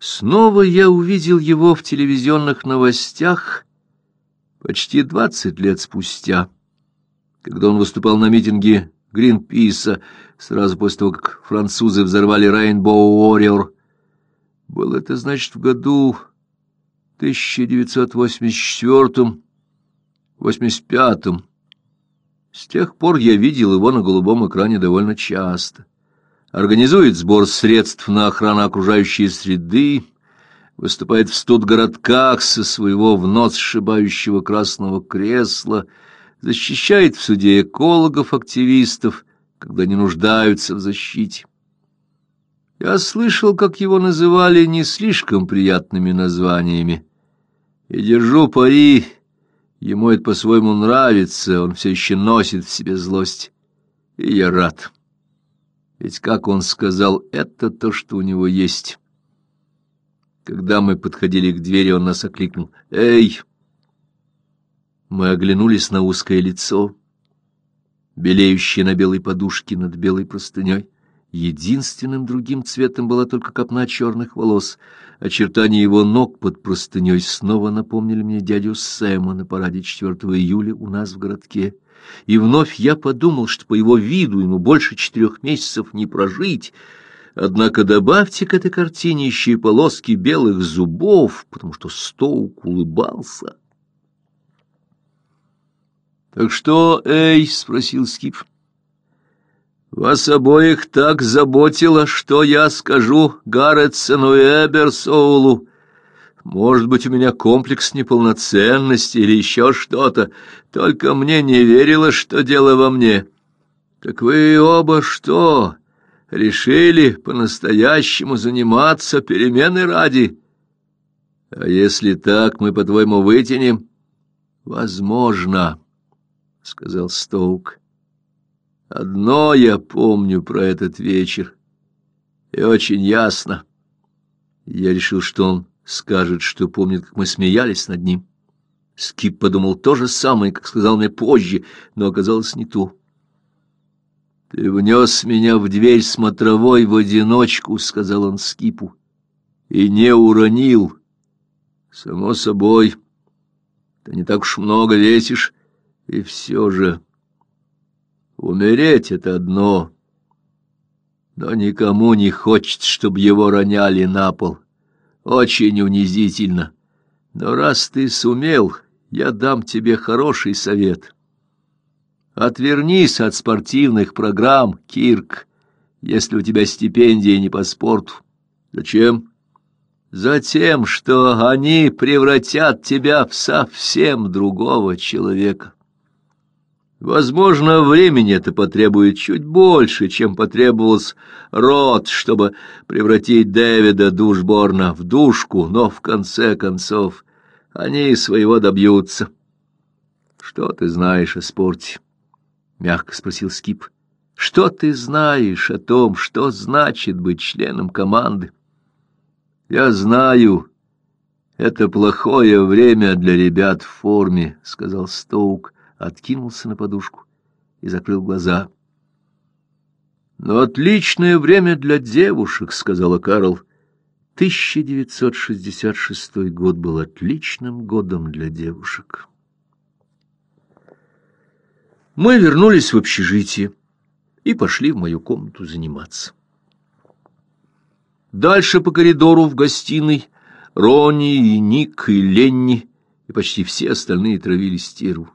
Снова я увидел его в телевизионных новостях почти двадцать лет спустя, когда он выступал на митинге Гринписа сразу после того, как французы взорвали Рейнбоу Warrior. Было это, значит, в году 1984-85. С тех пор я видел его на голубом экране довольно часто организует сбор средств на охрану окружающей среды, выступает в студгородках со своего в нос сшибающего красного кресла, защищает в суде экологов-активистов, когда не нуждаются в защите. Я слышал, как его называли не слишком приятными названиями, и держу пари, ему это по-своему нравится, он все еще носит в себе злость, и я рад. Ведь, как он сказал, это то, что у него есть. Когда мы подходили к двери, он нас окликнул. «Эй!» Мы оглянулись на узкое лицо, белеющее на белой подушке над белой простыней. Единственным другим цветом была только копна черных волос. Очертания его ног под простыней снова напомнили мне дядю Сэма на параде 4 июля у нас в городке. И вновь я подумал, что по его виду ему больше четырех месяцев не прожить. Однако добавьте к этой картине еще и полоски белых зубов, потому что Стоук улыбался. — Так что, эй, — спросил Скип, — вас обоих так заботило, что я скажу Гарретсону и Эберсоулу, может быть, у меня комплекс неполноценности или еще что-то, только мне не верилось, что дело во мне. Так вы оба что, решили по-настоящему заниматься перемены ради? А если так, мы, по-твоему, вытянем? Возможно, — сказал Стоук. Одно я помню про этот вечер, и очень ясно. Я решил, что он скажет, что помнит, как мы смеялись над ним. Скип подумал то же самое, как сказал мне позже, но оказалось не то. — Ты внес меня в дверь смотровой в одиночку, — сказал он Скипу, — и не уронил. Само собой, ты не так уж много весишь, и все же... Умереть — это одно, но никому не хочется, чтобы его роняли на пол. — очень унизительно. Но раз ты сумел, я дам тебе хороший совет. Отвернись от спортивных программ, Кирк, если у тебя стипендия не по спорту. Зачем? Затем, что они превратят тебя в совсем другого человека. Возможно, времени это потребует чуть больше, чем потребовалось Рот, чтобы превратить Дэвида Душборна в душку, но в конце концов они своего добьются. — Что ты знаешь о спорте? — мягко спросил Скип. — Что ты знаешь о том, что значит быть членом команды? — Я знаю. Это плохое время для ребят в форме, — сказал Стоук. — откинулся на подушку и закрыл глаза. «Но отличное время для девушек», — сказала Карл. 1966 год был отличным годом для девушек. Мы вернулись в общежитие и пошли в мою комнату заниматься. Дальше по коридору в гостиной Ронни и Ник и Ленни и почти все остальные травили стерву.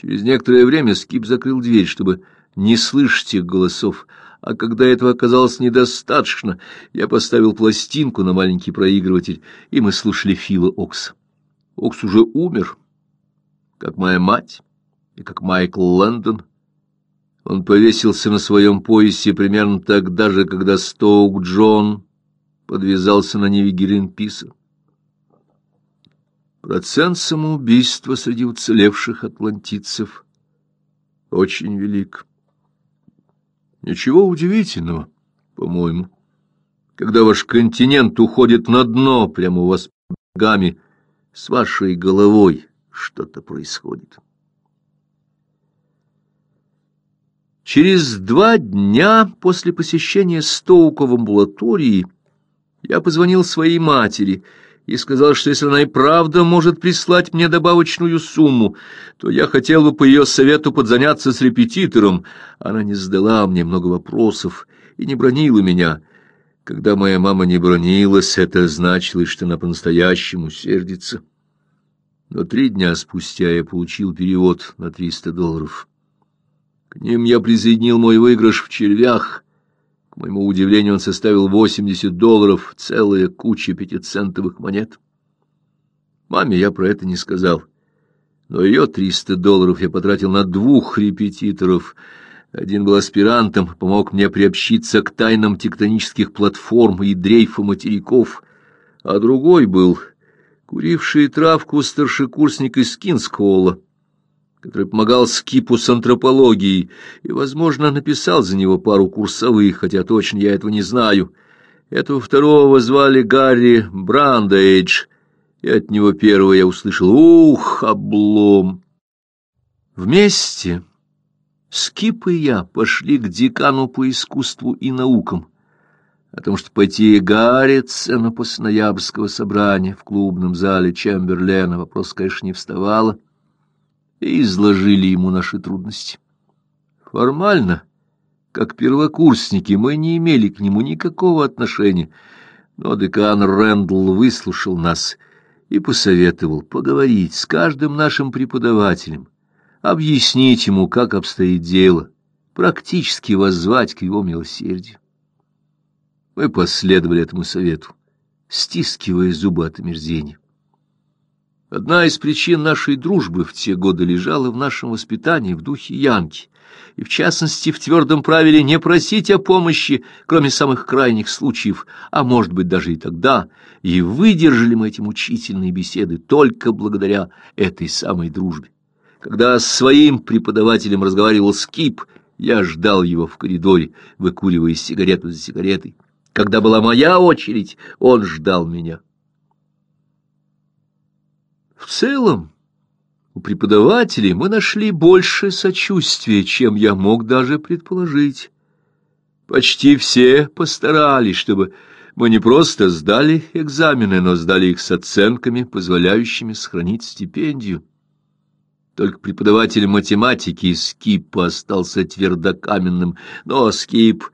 Через некоторое время Скип закрыл дверь, чтобы не слышать их голосов, а когда этого оказалось недостаточно, я поставил пластинку на маленький проигрыватель, и мы слушали Фила Окса. Окс уже умер, как моя мать и как Майкл Лэндон. Он повесился на своем поясе примерно тогда же, когда Стоук Джон подвязался на Неве Гринписа. Процент самоубийства среди уцелевших атлантицев очень велик. Ничего удивительного, по-моему. Когда ваш континент уходит на дно прямо у вас под ногами, с вашей головой что-то происходит. Через два дня после посещения Стоука в амбулатории Я позвонил своей матери и сказал, что если она и правда может прислать мне добавочную сумму, то я хотел бы по ее совету подзаняться с репетитором. Она не задала мне много вопросов и не бронила меня. Когда моя мама не бронилась, это значило, что она по-настоящему сердится. Но три дня спустя я получил перевод на триста долларов. К ним я присоединил мой выигрыш в червях — к моему удивлению, он составил 80 долларов, целая куча пятицентовых монет. Маме я про это не сказал. Но ее 300 долларов я потратил на двух репетиторов. Один был аспирантом, помог мне приобщиться к тайнам тектонических платформ и дрейфа материков, а другой был куривший травку старшекурсник из Кинскоула который помогал Скипу с антропологией и, возможно, написал за него пару курсовых, хотя точно я этого не знаю. Этого второго звали Гарри Брандейдж, и от него первого я услышал «Ух, облом!». Вместе Скип и я пошли к декану по искусству и наукам, о том, что пойти гариться на после ноябрьского собрания в клубном зале Чемберлена вопрос, конечно, не вставало и изложили ему наши трудности. Формально, как первокурсники, мы не имели к нему никакого отношения, но декан Рэндл выслушал нас и посоветовал поговорить с каждым нашим преподавателем, объяснить ему, как обстоит дело, практически воззвать к его милосердию. Мы последовали этому совету, стискивая зубы от омерзения. Одна из причин нашей дружбы в те годы лежала в нашем воспитании в духе Янки, и в частности в твердом правиле не просить о помощи, кроме самых крайних случаев, а может быть даже и тогда, и выдержали мы эти мучительные беседы только благодаря этой самой дружбе. Когда с своим преподавателем разговаривал Скип, я ждал его в коридоре, выкуривая сигарету за сигаретой. Когда была моя очередь, он ждал меня. В целом, у преподавателей мы нашли больше сочувствия, чем я мог даже предположить. Почти все постарались, чтобы мы не просто сдали экзамены, но сдали их с оценками, позволяющими сохранить стипендию. Только преподаватель математики Скип остался твердокаменным, но Скип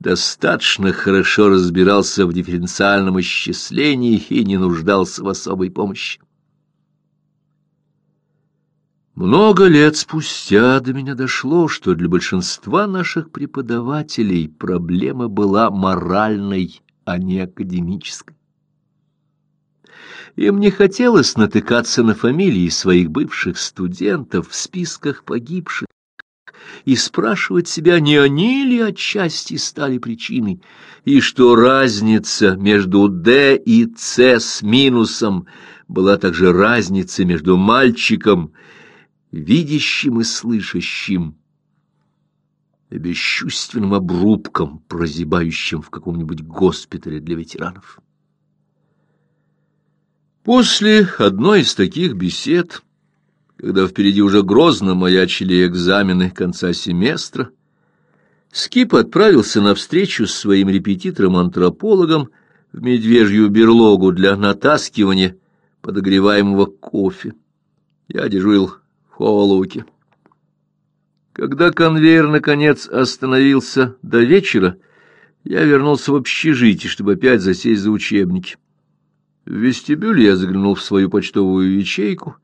достаточно хорошо разбирался в дифференциальном исчислении и не нуждался в особой помощи. Много лет спустя до меня дошло, что для большинства наших преподавателей проблема была моральной, а не академической. Им не хотелось натыкаться на фамилии своих бывших студентов в списках погибших и спрашивать себя, не они ли отчасти стали причиной, и что разница между «Д» и «С» с минусом была также разница между мальчиком и видящим и слышащим, и бесчувственным обрубком, прозябающим в каком-нибудь госпитале для ветеранов. После одной из таких бесед, когда впереди уже грозно маячили экзамены конца семестра, Скип отправился на встречу с своим репетитором-антропологом в медвежью берлогу для натаскивания подогреваемого кофе. Я дежурил Холуки. Когда конвейер, наконец, остановился до вечера, я вернулся в общежитие, чтобы опять засесть за учебники. В вестибюле я заглянул в свою почтовую ячейку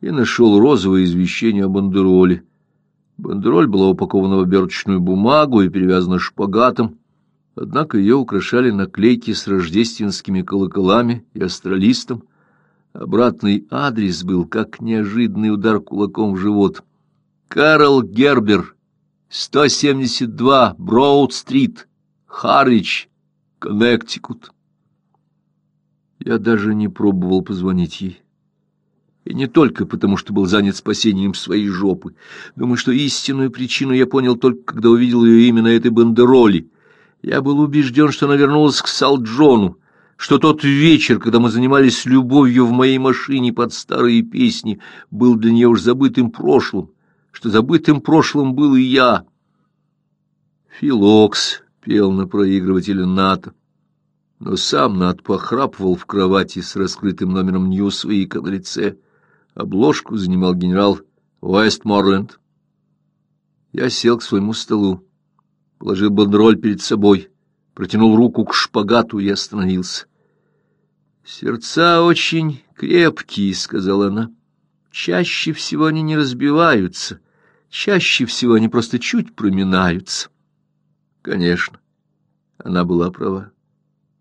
и нашел розовое извещение о бандероле. Бандероль была упакована в оберточную бумагу и перевязана шпагатом, однако ее украшали наклейки с рождественскими колоколами и астролистом, Обратный адрес был, как неожиданный удар кулаком в живот. Карл Гербер, 172 Броуд-стрит, Харвич, Коннектикут. Я даже не пробовал позвонить ей. И не только потому, что был занят спасением своей жопы. Думаю, что истинную причину я понял только, когда увидел ее имя на этой бандероли. Я был убежден, что она вернулась к Салджону, что тот вечер, когда мы занимались любовью в моей машине под старые песни, был для нее уж забытым прошлым, что забытым прошлым был и я. Филокс пел на проигрывателе НАТО. но сам Над похрапывал в кровати с раскрытым номером Ньюсвика на лице. Обложку занимал генерал Уэстморленд. Я сел к своему столу, положил бандероль перед собой, протянул руку к шпагату и остановился. «Сердца очень крепкие», — сказала она. «Чаще всего они не разбиваются, чаще всего они просто чуть проминаются». Конечно, она была права.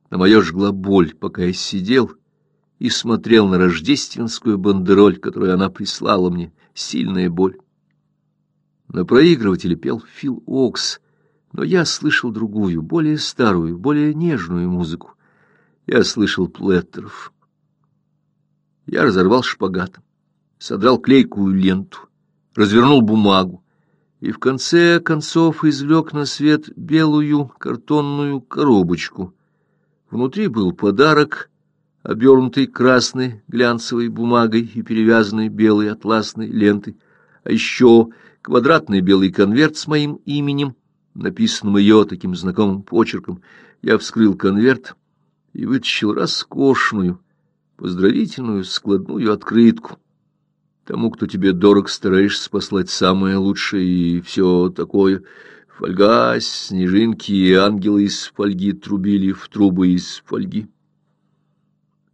На мое жгла боль, пока я сидел и смотрел на рождественскую бандероль, которую она прислала мне, сильная боль. На проигрывателе пел Фил Окс, но я слышал другую, более старую, более нежную музыку. Я слышал Плеттеров. Я разорвал шпагатом, содрал клейкую ленту, развернул бумагу и в конце концов извлек на свет белую картонную коробочку — Внутри был подарок, обернутый красной глянцевой бумагой и перевязанный белой атласной лентой, а еще квадратный белый конверт с моим именем, написанным ее таким знакомым почерком. Я вскрыл конверт и вытащил роскошную, поздравительную складную открытку. Тому, кто тебе дорог, стараешься послать самое лучшее и все такое — Фольга, снежинки и ангелы из фольги трубили в трубы из фольги.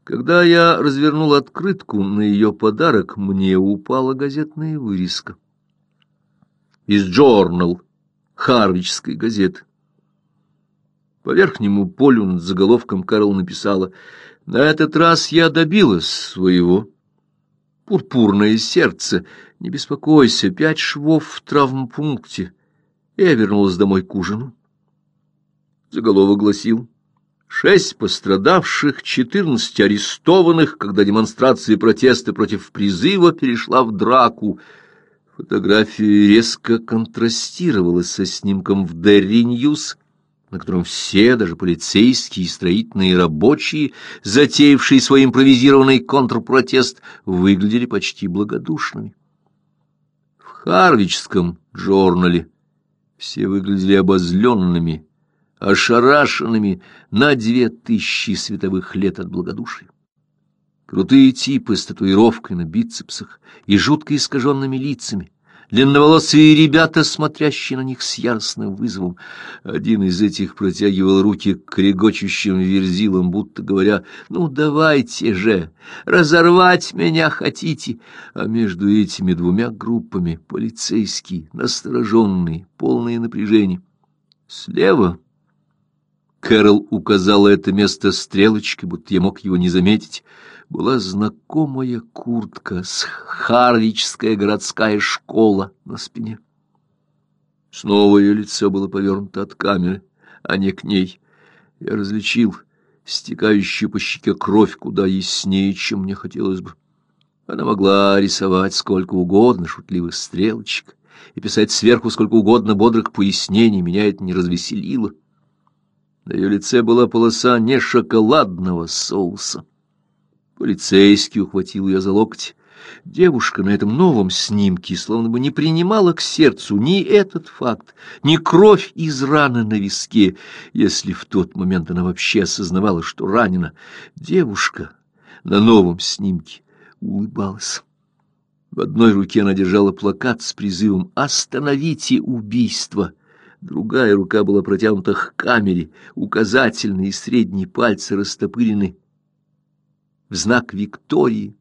Когда я развернул открытку на ее подарок, мне упала газетная вырезка. Из «Джорнал» Харвичской газеты. По верхнему полю над заголовком Карл написала «На этот раз я добилась своего». Пурпурное сердце, не беспокойся, пять швов в травмпункте — я вернулась домой к ужину. Заголовок гласил «Шесть пострадавших, четырнадцать арестованных, когда демонстрация протеста против призыва перешла в драку». Фотография резко контрастировала со снимком в Derry News, на котором все, даже полицейские и строительные рабочие, затеявшие свой импровизированный контрпротест, выглядели почти благодушными. В Харвичском журнале все выглядели обозленными, ошарашенными на две тысячи световых лет от благодушия. Крутые типы с татуировкой на бицепсах и жутко искаженными лицами, длинноволосые ребята, смотрящие на них с яростным вызовом. Один из этих протягивал руки к регочущим верзилам, будто говоря, «Ну, давайте же, разорвать меня хотите!» А между этими двумя группами полицейские, настороженные, полные напряжения. Слева Кэрол указала это место стрелочкой, будто я мог его не заметить — была знакомая куртка с Харвичская городская школа на спине. Снова ее лицо было повернуто от камеры, а не к ней. Я различил стекающую по щеке кровь куда яснее, чем мне хотелось бы. Она могла рисовать сколько угодно шутливых стрелочек и писать сверху сколько угодно бодрых пояснений, меня это не развеселило. На ее лице была полоса не шоколадного соуса, Полицейский ухватил ее за локоть. Девушка на этом новом снимке словно бы не принимала к сердцу ни этот факт, ни кровь из раны на виске, если в тот момент она вообще осознавала, что ранена. Девушка на новом снимке улыбалась. В одной руке она держала плакат с призывом «Остановите убийство!» Другая рука была протянута к камере, указательные и средние пальцы растопырены знак Виктории,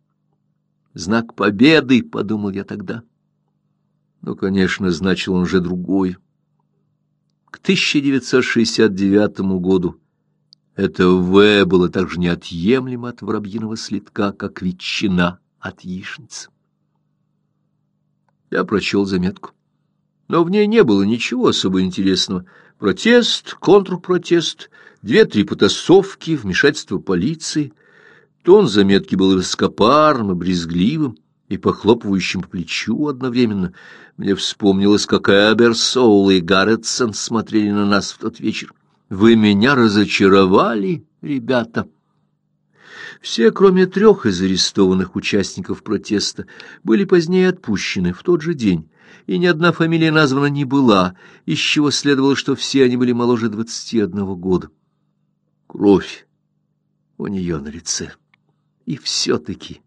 знак победы, — подумал я тогда. Но, конечно, значил он уже другой. К 1969 году это «В» было так же неотъемлемо от воробьиного следка, как ветчина от яичницы. Я прочел заметку. Но в ней не было ничего особо интересного. Протест, контрпротест, две-три потасовки, вмешательство полиции — Тон заметки был высокопарным и брезгливым, и похлопывающим по плечу одновременно. Мне вспомнилось, как Эберсоул и Гарретсон смотрели на нас в тот вечер. «Вы меня разочаровали, ребята!» Все, кроме трех из арестованных участников протеста, были позднее отпущены в тот же день, и ни одна фамилия названа не была, из чего следовало, что все они были моложе двадцати одного года. Кровь у нее на лице. И все-таки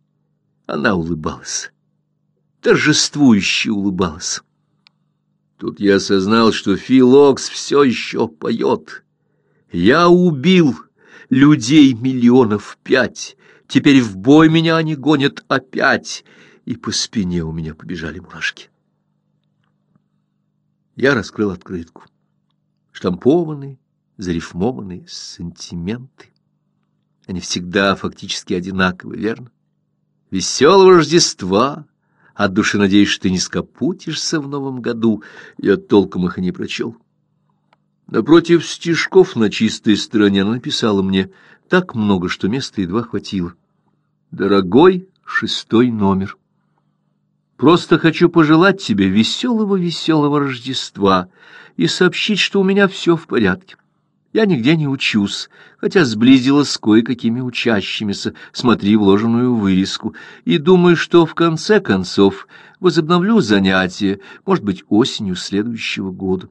она улыбалась, торжествующе улыбалась. Тут я осознал, что Филокс все еще поет. Я убил людей миллионов пять, теперь в бой меня они гонят опять, и по спине у меня побежали мурашки. Я раскрыл открытку. Штампованные, зарифмованные сантименты. Они всегда фактически одинаковы, верно? Веселого Рождества! От души надеюсь, что ты не скопутишься в новом году. Я толком их и не прочел. Напротив стишков на чистой стороне она написала мне так много, что места едва хватило. «Дорогой шестой номер, просто хочу пожелать тебе веселого-веселого Рождества и сообщить, что у меня все в порядке. Я нигде не учусь, хотя сблизилась с кое-какими учащимися, смотри вложенную вырезку, и думаю, что в конце концов возобновлю занятия, может быть, осенью следующего года.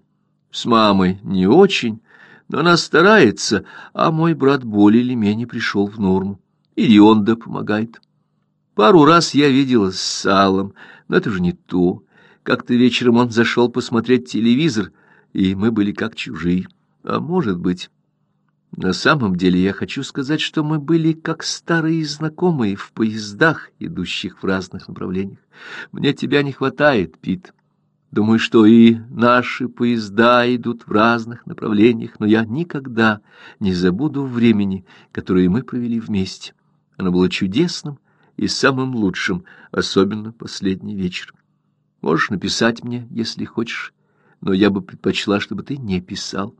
С мамой не очень, но она старается, а мой брат более или менее пришел в норму. И Рионда помогает. Пару раз я видела с Салом, но это же не то. Как-то вечером он зашел посмотреть телевизор, и мы были как чужие. А может быть... На самом деле я хочу сказать, что мы были как старые знакомые в поездах, идущих в разных направлениях. Мне тебя не хватает, Пит. Думаю, что и наши поезда идут в разных направлениях, но я никогда не забуду времени, которое мы провели вместе. Оно было чудесным и самым лучшим, особенно последний вечер. Можешь написать мне, если хочешь, но я бы предпочла, чтобы ты не писал.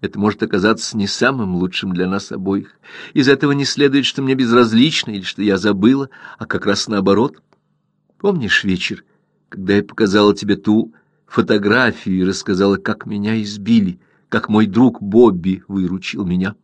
Это может оказаться не самым лучшим для нас обоих. Из этого не следует, что мне безразлично или что я забыла, а как раз наоборот. Помнишь вечер, когда я показала тебе ту фотографию и рассказала, как меня избили, как мой друг Бобби выручил меня?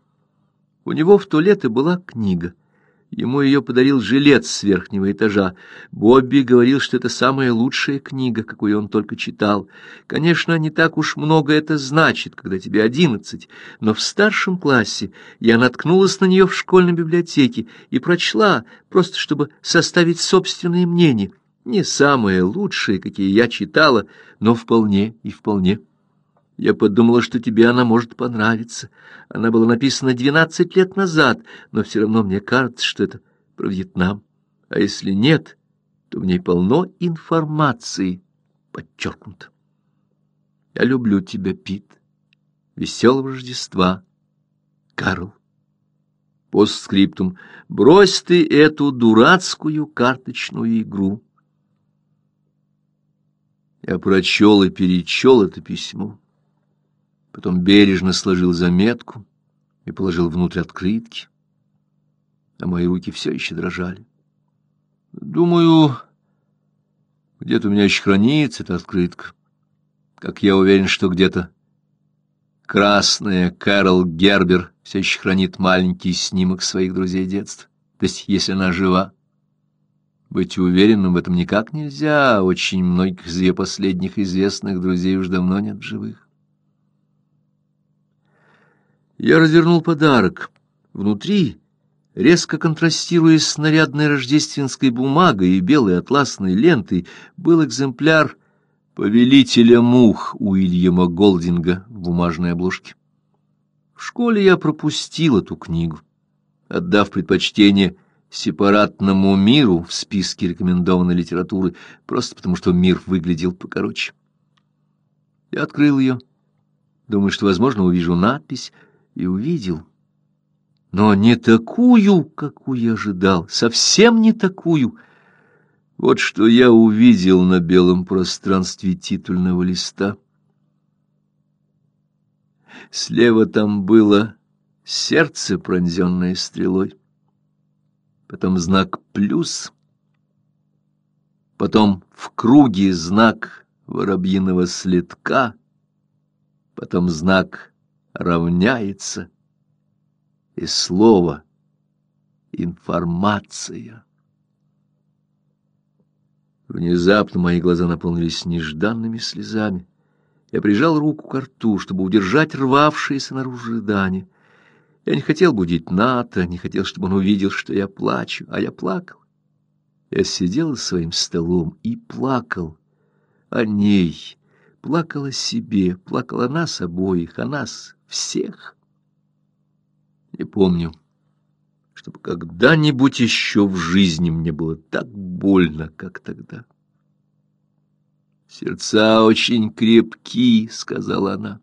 У него в то лето была книга — Ему ее подарил жилец с верхнего этажа. Бобби говорил, что это самая лучшая книга, какую он только читал. Конечно, не так уж много это значит, когда тебе одиннадцать, но в старшем классе я наткнулась на нее в школьной библиотеке и прочла, просто чтобы составить собственное мнение. Не самое лучшее, какие я читала, но вполне и вполне. Я подумала, что тебе она может понравиться. Она была написана двенадцать лет назад, но все равно мне кажется, что это про Вьетнам. А если нет, то в ней полно информации, подчеркнуто. Я люблю тебя, Пит. Веселого Рождества, Карл. Постскриптум. Брось ты эту дурацкую карточную игру. Я прочел и перечел это письмо потом бережно сложил заметку и положил внутрь открытки, а мои руки все еще дрожали. Думаю, где-то у меня еще хранится эта открытка, как я уверен, что где-то красная Кэрол Гербер все еще хранит маленький снимок своих друзей детства, то есть если она жива. Быть уверенным в этом никак нельзя, очень многих из ее последних известных друзей уж давно нет живых. Я развернул подарок. Внутри, резко контрастируя с нарядной рождественской бумагой и белой атласной лентой, был экземпляр «Повелителя мух» Уильяма Голдинга в бумажной обложке. В школе я пропустил эту книгу, отдав предпочтение сепаратному миру в списке рекомендованной литературы, просто потому что мир выглядел покороче. Я открыл ее, думаю, что, возможно, увижу надпись — и увидел. Но не такую, какую я ожидал, совсем не такую. Вот что я увидел на белом пространстве титульного листа. Слева там было сердце, пронзенное стрелой, потом знак «плюс», потом в круге знак воробьиного следка, потом знак равняется, и слово «информация». Внезапно мои глаза наполнились нежданными слезами. Я прижал руку к рту, чтобы удержать рвавшееся наружу рыдание. Я не хотел будить Ната, не хотел, чтобы он увидел, что я плачу, а я плакал. Я сидел за своим столом и плакал о ней, плакал о себе, плакал о нас обоих, о нас всех. Не помню, чтобы когда-нибудь еще в жизни мне было так больно, как тогда. «Сердца очень крепки», — сказала она.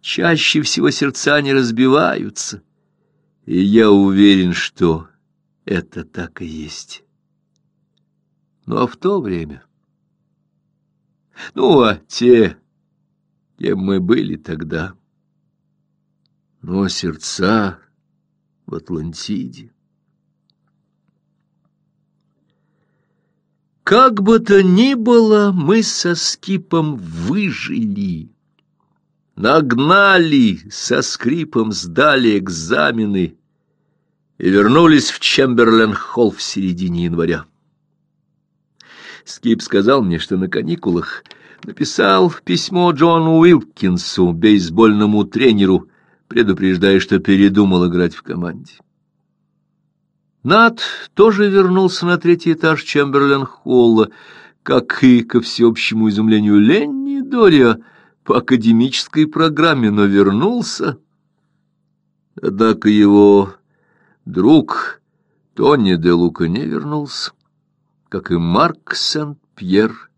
«Чаще всего сердца не разбиваются, и я уверен, что это так и есть. Ну, а в то время... Ну, а те, кем мы были тогда... Но сердца в Атлантиде... Как бы то ни было, мы со Скипом выжили. Нагнали, со скрипом сдали экзамены и вернулись в Чемберленд-холл в середине января. Скип сказал мне, что на каникулах написал письмо Джону Уилкинсу, бейсбольному тренеру, предупреждая, что передумал играть в команде. Нат тоже вернулся на третий этаж Чемберлен-холла, как и, ко всеобщему изумлению, Ленни Дория по академической программе, но вернулся. Однако его друг Тони де Лука не вернулся, как и Марк Сент-Пьер,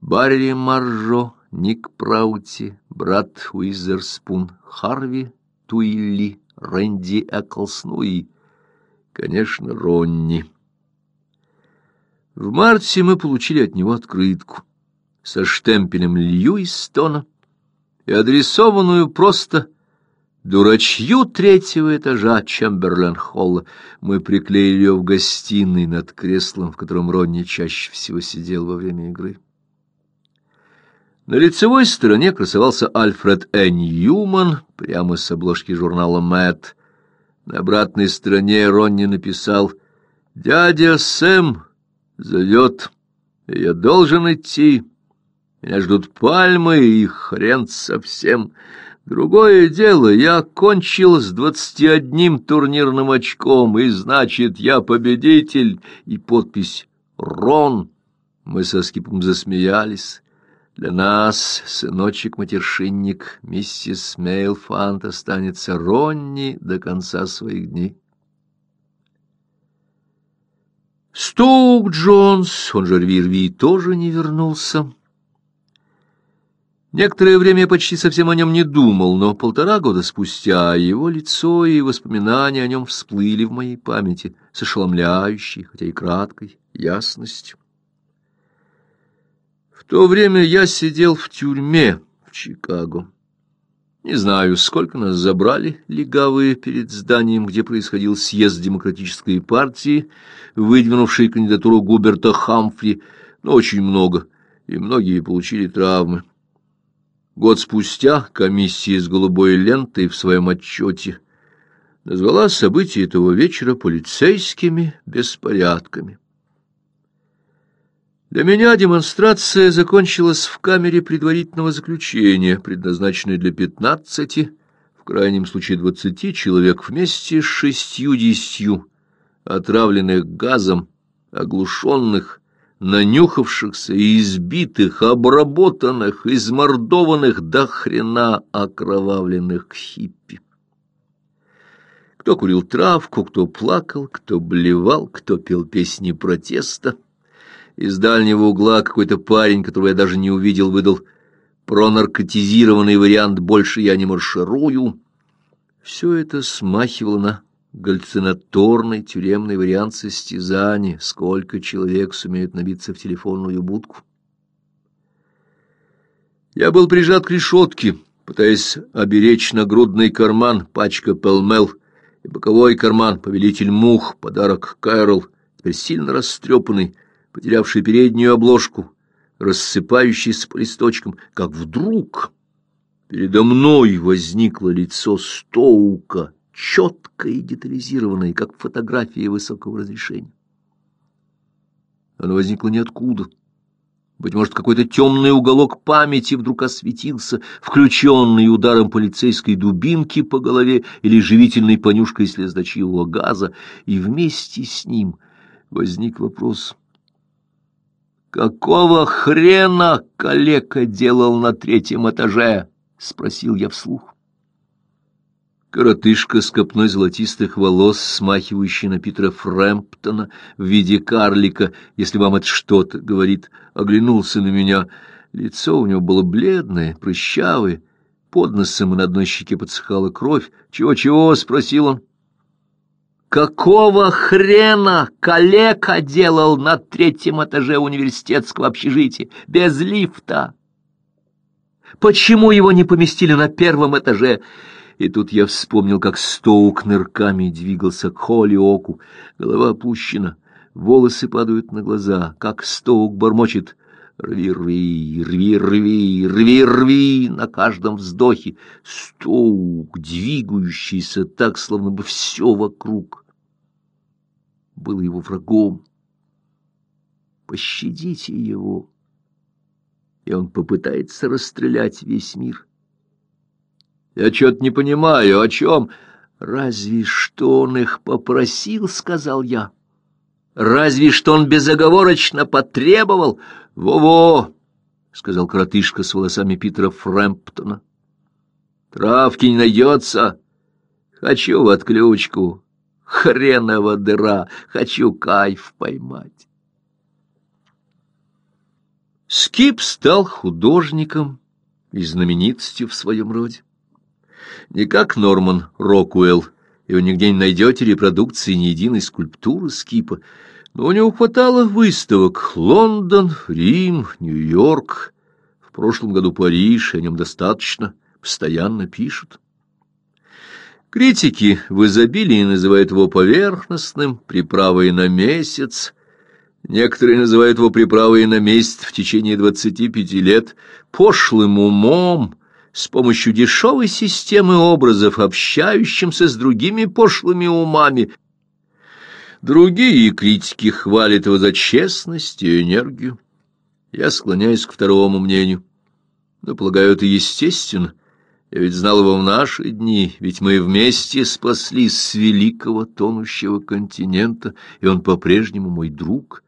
Барри Маржо, Ник Праути, брат Уизерспун, Харви Туилли, Рэнди Эклс, и Конечно, Ронни. В марте мы получили от него открытку со штемпелем Льюистона и адресованную просто дурачью третьего этажа Чемберлен-холла. Мы приклеили ее в гостиной над креслом, в котором Ронни чаще всего сидел во время игры. На лицевой стороне красовался Альфред Э. Ньюман, прямо с обложки журнала «Мэтт», на обратной стороне Ронни написал «Дядя Сэм зовет, я должен идти. Меня ждут пальмы и хрен совсем. Другое дело, я кончил с двадцати одним турнирным очком, и значит, я победитель». И подпись «Рон». Мы со Скипом засмеялись. Для нас, сыночек-матершинник, миссис Мейлфант останется Ронни до конца своих дней. Стоук Джонс, он же Рвирви, тоже не вернулся. Некоторое время я почти совсем о нем не думал, но полтора года спустя его лицо и воспоминания о нем всплыли в моей памяти с ошеломляющей, хотя и краткой, ясностью то время я сидел в тюрьме в Чикаго. Не знаю, сколько нас забрали легавые перед зданием, где происходил съезд демократической партии, выдвинувшей кандидатуру Губерта Хамфри, но очень много, и многие получили травмы. Год спустя комиссия с голубой лентой в своем отчете назвала события этого вечера полицейскими беспорядками. Для меня демонстрация закончилась в камере предварительного заключения, предназначенной для пятнадцати, в крайнем случае двадцати человек вместе с шестью-десятью, отравленных газом, оглушенных, нанюхавшихся и избитых, обработанных, измордованных до хрена окровавленных хиппи. Кто курил травку, кто плакал, кто блевал, кто пел песни протеста — из дальнего угла какой-то парень, которого я даже не увидел, выдал пронаркотизированный вариант «больше я не марширую». Все это смахивало на галлюцинаторный тюремный вариант состязания, сколько человек сумеют набиться в телефонную будку. Я был прижат к решетке, пытаясь оберечь нагрудный карман, пачка пелмел, и боковой карман, повелитель мух, подарок Кэрол, теперь сильно растрепанный, потерявший переднюю обложку, рассыпающийся по листочкам, как вдруг передо мной возникло лицо Стоука, четкое и детализированное, как фотография высокого разрешения. Оно возникло ниоткуда. Быть может, какой-то темный уголок памяти вдруг осветился, включенный ударом полицейской дубинки по голове или живительной понюшкой слезоточивого газа, и вместе с ним возник вопрос. «Какого хрена калека делал на третьем этаже?» — спросил я вслух. Коротышка с копной золотистых волос, смахивающий на Питера Фрэмптона в виде карлика, если вам это что-то говорит, оглянулся на меня. Лицо у него было бледное, прыщавое, под носом и на одной щеке подсыхала кровь. «Чего-чего?» — спросил он. «Какого хрена калека делал на третьем этаже университетского общежития без лифта? Почему его не поместили на первом этаже?» И тут я вспомнил, как Стоук нырками двигался к Холлиоку. Голова опущена, волосы падают на глаза, как Стоук бормочет «Рви, рви, рви, рви, рви, рви» на каждом вздохе. Стоук, двигающийся так, словно бы все вокруг, был его врагом. Пощадите его, и он попытается расстрелять весь мир. Я что-то не понимаю, о чем? Разве что он их попросил, сказал я. Разве что он безоговорочно потребовал. Во-во, сказал коротышка с волосами Питера Фрэмптона. Травки не найдется. Хочу в отключку. Хренова дыра. Хочу кайф поймать. Скип стал художником и знаменитостью в своем роде. Не как Норман Рокуэлл, и вы нигде не найдете репродукции ни единой скульптуры Скипа, но у него хватало выставок. Лондон, Рим, Нью-Йорк, в прошлом году Париж, о нем достаточно, постоянно пишут. Критики в изобилии называют его поверхностным, приправой на месяц. Некоторые называют его приправой на месяц в течение двадцати пяти лет, пошлым умом, с помощью дешевой системы образов, общающимся с другими пошлыми умами. Другие критики хвалят его за честность и энергию. Я склоняюсь к второму мнению. Но, полагаю, это естественно. Я ведь знал его в наши дни, ведь мы вместе спаслись с великого тонущего континента, и он по-прежнему мой друг —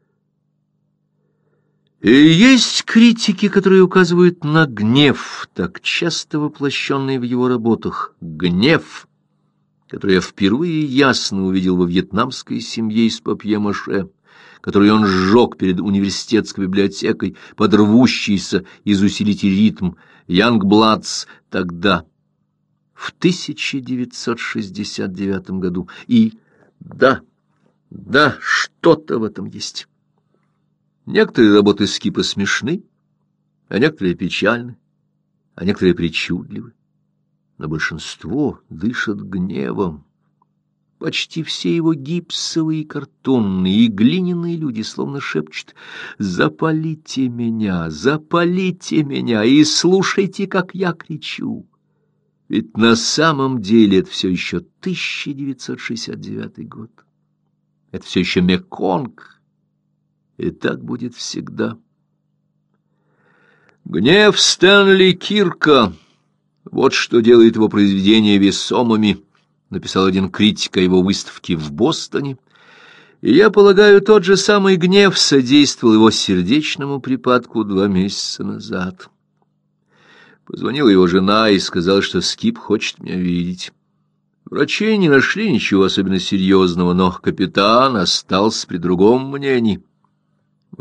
есть критики, которые указывают на гнев, так часто воплощенный в его работах. Гнев, который я впервые ясно увидел во вьетнамской семье из папье-маше, который он сжег перед университетской библиотекой под рвущийся из усилитель ритм Янгбладс тогда, в 1969 году. И да, да, что-то в этом есть. Некоторые работы Скипа смешны, а некоторые печальны, а некоторые причудливы. Но большинство дышат гневом. Почти все его гипсовые, картонные и глиняные люди словно шепчут «Запалите меня, запалите меня и слушайте, как я кричу». Ведь на самом деле это все еще 1969 год. Это все еще Меконг, и так будет всегда. Гнев Стэнли Кирка — вот что делает его произведения весомыми, написал один критик о его выставке в Бостоне. И я полагаю, тот же самый гнев содействовал его сердечному припадку два месяца назад. Позвонила его жена и сказала, что Скип хочет меня видеть. Врачи не нашли ничего особенно серьезного, но капитан остался при другом мнении.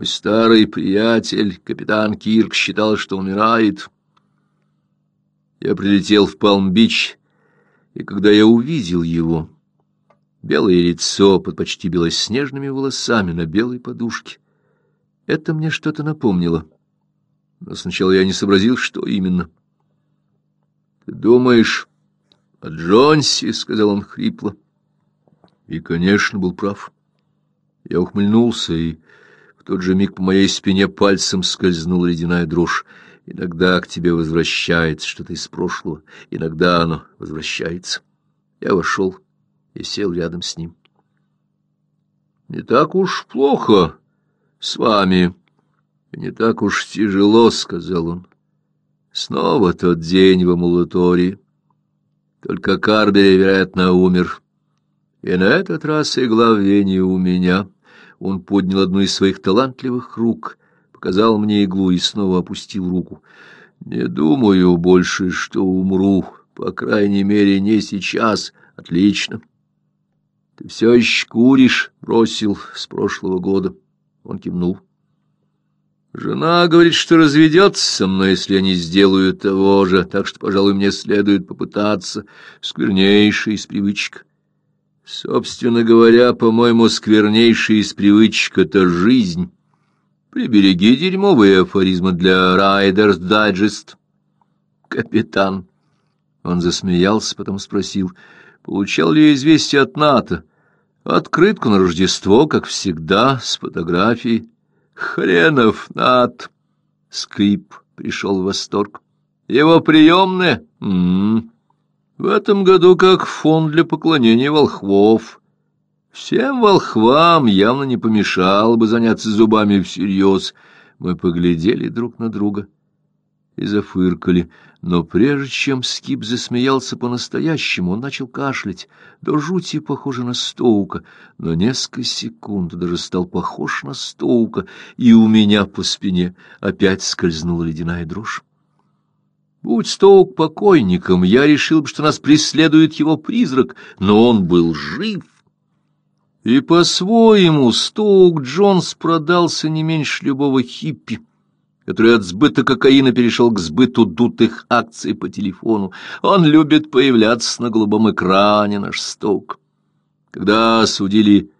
Мой старый приятель, капитан Кирк, считал, что умирает. Я прилетел в Палм-Бич, и когда я увидел его, белое лицо под почти белоснежными волосами на белой подушке, это мне что-то напомнило. Но сначала я не сообразил, что именно. — Ты думаешь о Джонсе? — сказал он хрипло. И, конечно, был прав. Я ухмыльнулся и в тот же миг по моей спине пальцем скользнула ледяная дрожь. Иногда к тебе возвращается что-то из прошлого, иногда оно возвращается. Я вошел и сел рядом с ним. — Не так уж плохо с вами, Не так уж тяжело, — сказал он. Снова тот день в амулатории. Только Карбери, вероятно, умер. И на этот раз игла в у меня. Он поднял одну из своих талантливых рук, показал мне иглу и снова опустил руку. Не думаю больше, что умру, по крайней мере, не сейчас. Отлично. Ты все еще куришь, бросил с прошлого года. Он кивнул. Жена говорит, что разведется со мной, если я не сделаю того же, так что, пожалуй, мне следует попытаться. Сквернейшая из привычек. Собственно говоря, по-моему, сквернейшая из привычек — это жизнь. Прибереги дерьмовые афоризмы для Райдерс Дайджест. Капитан. Он засмеялся, потом спросил, получал ли я известие от НАТО. Открытку на Рождество, как всегда, с фотографией. Хренов над. Скрип пришел в восторг. Его приемные? М м-м. -м -м. В этом году как фонд для поклонения волхвов. Всем волхвам явно не помешало бы заняться зубами всерьез. Мы поглядели друг на друга и зафыркали. Но прежде чем Скип засмеялся по-настоящему, он начал кашлять, до жути похоже на Стоука, но несколько секунд даже стал похож на Стоука, и у меня по спине опять скользнула ледяная дрожь. Будь Стоук покойником, я решил бы, что нас преследует его призрак, но он был жив. И по-своему Стоук Джонс продался не меньше любого хиппи который от сбыта кокаина перешел к сбыту дутых акций по телефону. Он любит появляться на голубом экране, наш Стоук. Когда судили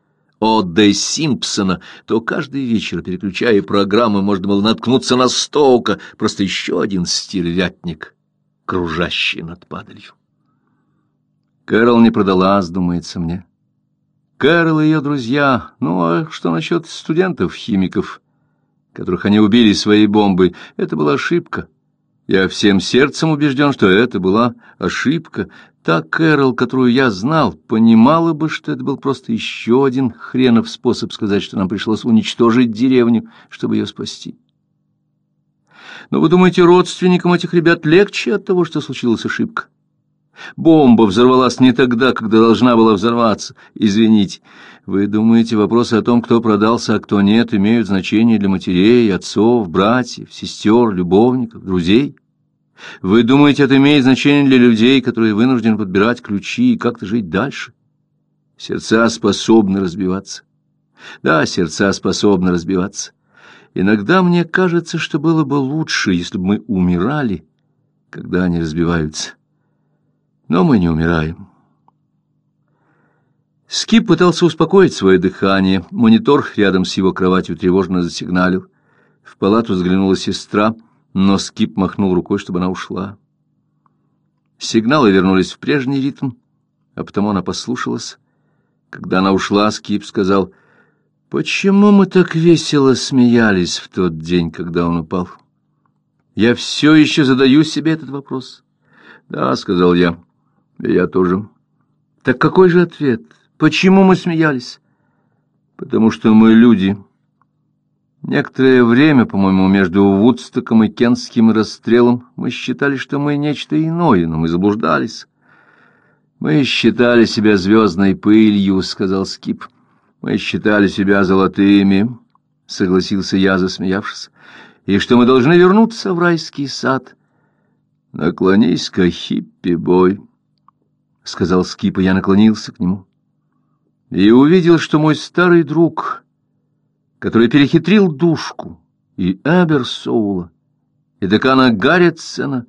О.Д. Симпсона, то каждый вечер, переключая программы, можно было наткнуться на Стоука, просто еще один стервятник, кружащий над падалью. Кэрол не продалась, думается мне. Кэрол и ее друзья, ну а что насчет студентов-химиков? которых они убили своей бомбой, это была ошибка. Я всем сердцем убежден, что это была ошибка. Та Кэрол, которую я знал, понимала бы, что это был просто еще один хренов способ сказать, что нам пришлось уничтожить деревню, чтобы ее спасти. Но вы думаете, родственникам этих ребят легче от того, что случилась ошибка? Бомба взорвалась не тогда, когда должна была взорваться. Извините, вы думаете, вопросы о том, кто продался, а кто нет, имеют значение для матерей, отцов, братьев, сестер, любовников, друзей? Вы думаете, это имеет значение для людей, которые вынуждены подбирать ключи и как-то жить дальше? Сердца способны разбиваться. Да, сердца способны разбиваться. Иногда мне кажется, что было бы лучше, если бы мы умирали, когда они разбиваются. Но мы не умираем. Скип пытался успокоить свое дыхание. Монитор рядом с его кроватью тревожно засигналил. В палату взглянула сестра, но Скип махнул рукой, чтобы она ушла. Сигналы вернулись в прежний ритм, а потому она послушалась. Когда она ушла, Скип сказал, «Почему мы так весело смеялись в тот день, когда он упал?» «Я все еще задаю себе этот вопрос». «Да», — сказал я, — я тоже. Так какой же ответ? Почему мы смеялись? Потому что мы люди. Некоторое время, по-моему, между Вудстоком и Кентским расстрелом мы считали, что мы нечто иное, но мы заблуждались. Мы считали себя звездной пылью, сказал Скип. Мы считали себя золотыми, согласился я, засмеявшись. И что мы должны вернуться в райский сад. Наклонись-ка, хиппи-бой. — сказал Скип, и я наклонился к нему. И увидел, что мой старый друг, который перехитрил душку, и Эберсоула, и декана Гарретсена,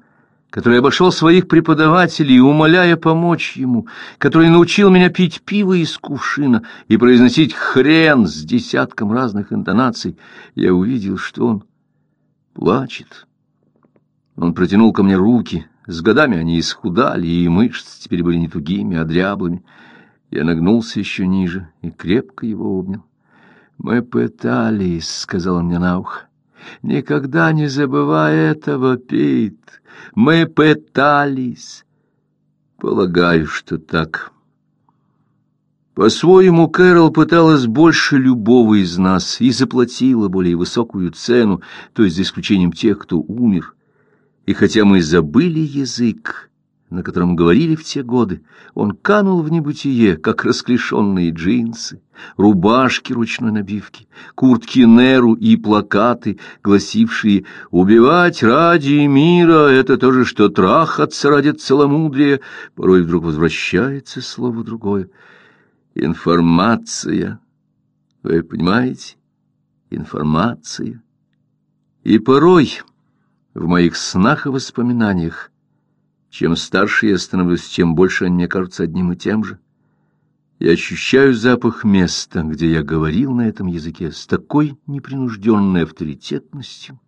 который обошел своих преподавателей, умоляя помочь ему, который научил меня пить пиво из кувшина и произносить хрен с десятком разных интонаций, я увидел, что он плачет. Он протянул ко мне руки, с годами они исхудали, и мышцы теперь были не тугими, а дряблыми. Я нагнулся еще ниже и крепко его обнял. «Мы пытались», — сказал он мне на ухо. «Никогда не забывай этого, Пит. Мы пытались». «Полагаю, что так». По-своему Кэрол пыталась больше любого из нас и заплатила более высокую цену, то есть за исключением тех, кто умер. И хотя мы забыли язык, на котором говорили в те годы, он канул в небытие, как расклешенные джинсы, рубашки ручной набивки, куртки Неру и плакаты, гласившие «Убивать ради мира — это то же, что трахаться ради целомудрия». Порой вдруг возвращается слово другое — Информация. Вы понимаете? Информация. И порой в моих снах и воспоминаниях, чем старше я становлюсь, тем больше они мне кажутся одним и тем же. Я ощущаю запах места, где я говорил на этом языке с такой непринужденной авторитетностью.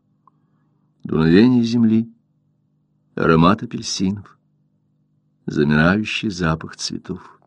Дуновение земли, аромат апельсинов, замирающий запах цветов.